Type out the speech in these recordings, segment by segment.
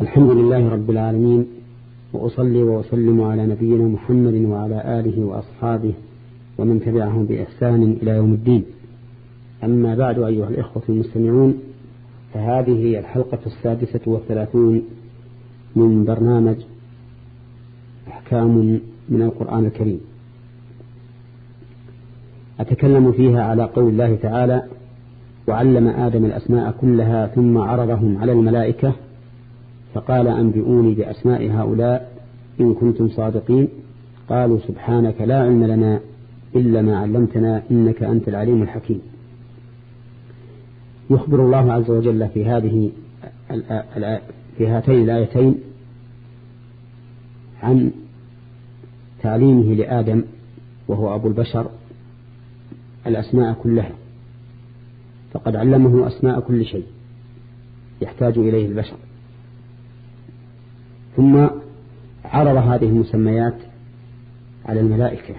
الحمد لله رب العالمين وأصلي وأسلم على نبينا محمد وعلى آله وأصحابه ومن تبعهم بإحسان إلى يوم الدين. أما بعد أيها الإخوة المستمعون فهذه هي الحلقة السادسة والثلاثون من برنامج أحكام من القرآن الكريم. أتكلم فيها على قول الله تعالى وعلم آدم الأسماء كلها ثم عرضهم على الملائكة فقال أنبئوني بأسماء هؤلاء إن كنتم صادقين. قالوا سبحانك لا علم لنا إلا ما علمتنا إنك أنت العليم الحكيم. يخبر الله عز وجل في هذه في هاتين الآيتين عن تعليمه لآدم وهو أبو البشر الأسماء كلها فقد علمه أسماء كل شيء يحتاج إليه البشر. ثم عرض هذه المسميات على الملائكة.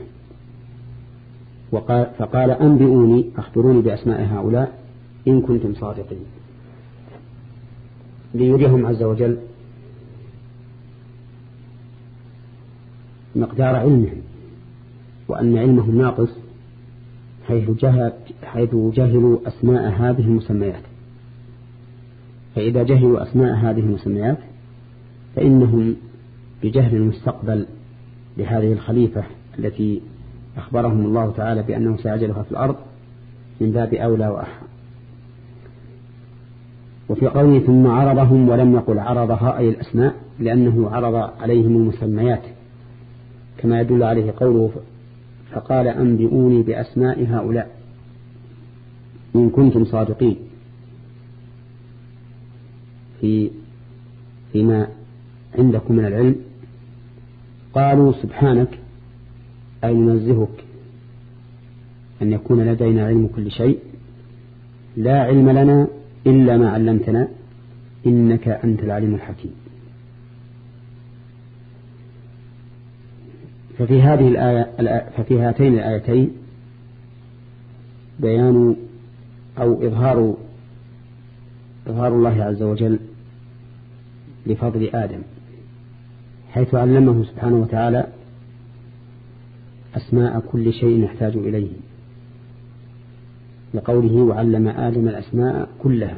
وقال فقال أنبئوني أخبروني بأسماء هؤلاء إن كنتم صادقين. ليريهم عز وجل مقدار علمهم وأن علمهم ناقص حيث, جهل حيث جهلوا أسماء هذه المسميات. فإذا جهلوا أسماء هذه المسميات فإنهم بجهل المستقبل لهذه الخليفة التي أخبرهم الله تعالى بأنه سيعجلها في الأرض من باب أولى وأحرى. وفي قوله ثم عرضهم ولم يقل عرضها أي الأسماء لأنه عرض عليهم المسميات كما يدل عليه قوله فقال أنبئوني بأسماء هؤلاء إن كنتم صادقين. في فيما عندكم من العلم قالوا سبحانك أي ننزهك أن يكون لدينا علم كل شيء لا علم لنا إلا ما علمتنا إنك أنت العليم الحكيم. ففي هذه الآية ففي هاتين الآيتين بيان أو إظهار إظهار الله عز وجل لفضل آدم. حيث علمه سبحانه وتعالى أسماء كل شيء يحتاج إليه. لقوله وعلم آدم الأسماء كلها.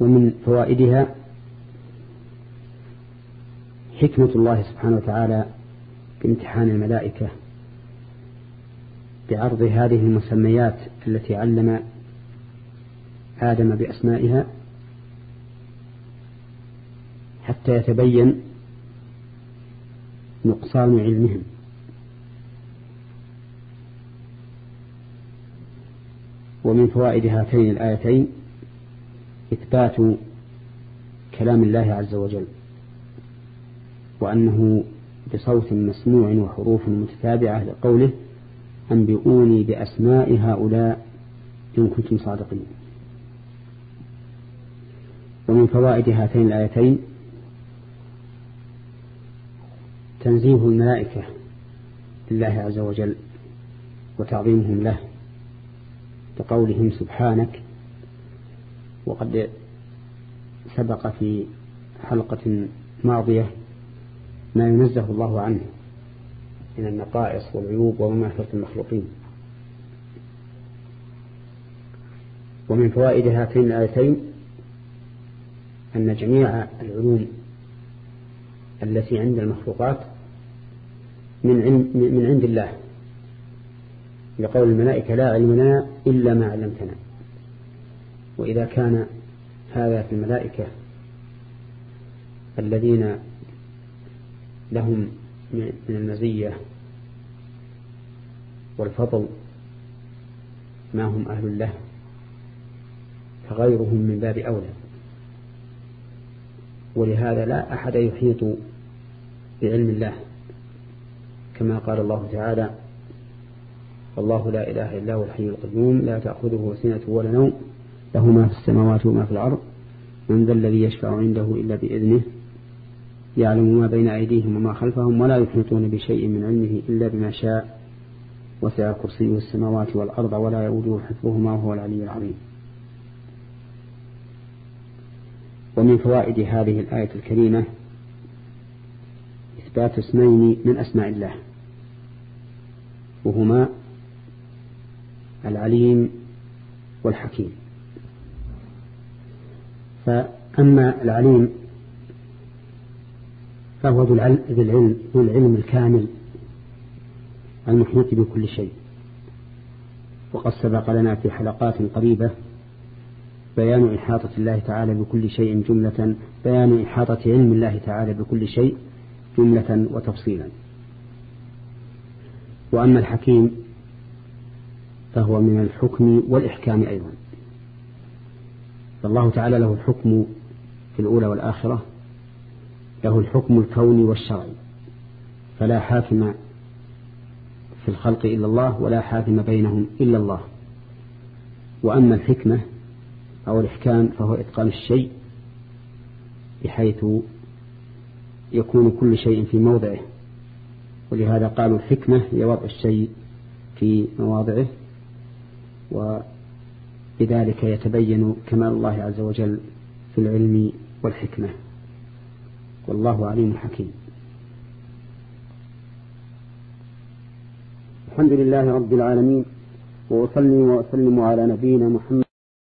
ومن فوائدها حكمة الله سبحانه وتعالى بامتحان الملائكة بعرض هذه المسميات التي علم آدم بأسمائها حتى يتبين نقصان علمهم. ومن فوائد هاتين الآيتين إثبات كلام الله عز وجل وأنه بصوت مسموع وحروف متتابعة لقوله أنبئوني بأسماء هؤلاء إن كنتم صادقين. ومن فوائد هاتين الآيتين تنزيه الملائكة لله عز وجل وتعظيمهم له بقولهم سبحانك. وقد سبق في حلقة ماضية ما ينزه الله عنه من النقائص والعيوب ومماثلة المخلوقين. ومن فوائد هاتين الآيتين أن جميع العلوم التي عند المخلوقات من عند, من عند الله. لقول الملائكة لا علم لنا إلا ما علمتنا. وإذا كان هذا في الملائكة الذين لهم من المزية والفضل ما هم أهل له فغيرهم من باب أولى. ولهذا لا أحد يحيط بعلم الله. كما قال الله تعالى الله لا إله إلا هو الحي القيوم لا تأخذه سنة ولا نوم له ما في السماوات وما في الأرض من ذا الذي يشفع عنده إلا بإذنه يعلم ما بين أيديهم وما خلفهم ولا يحيطون بشيء من علمه إلا بما شاء وسع كرسيه السماوات والأرض ولا يؤوده حفظهما وهو العلي العظيم. ومن فوائد هذه الآية الكريمة إثبات اسمين من أسماء الله. وهما العليم والحكيم. فأما العليم فهو ذو العلم ذو العلم الكامل المحيط بكل شيء. وقد سبق لنا في حلقات قريبة بيان إحاطة الله تعالى بكل شيء جملة بيان إحاطة علم الله تعالى بكل شيء. جملة وتفصيلا. وأما الحكيم فهو من الحكم والإحكام أيضا. فالله تعالى له الحكم في الأولى والآخرة له الحكم الكوني والشرعي. فلا حاكم في الخلق إلا الله ولا حاكم بينهم إلا الله. وأما الحكمة أو الإحكام فهو إتقان الشيء بحيث يكون كل شيء في موضعه. ولهذا قالوا الحكمة هي وضع الشيء في مواضعه وبذلك يتبين كمال الله عز وجل في العلم والحكمة. والله عليم حكيم. الحمد لله رب العالمين وأصلي وأسلم على نبينا محمد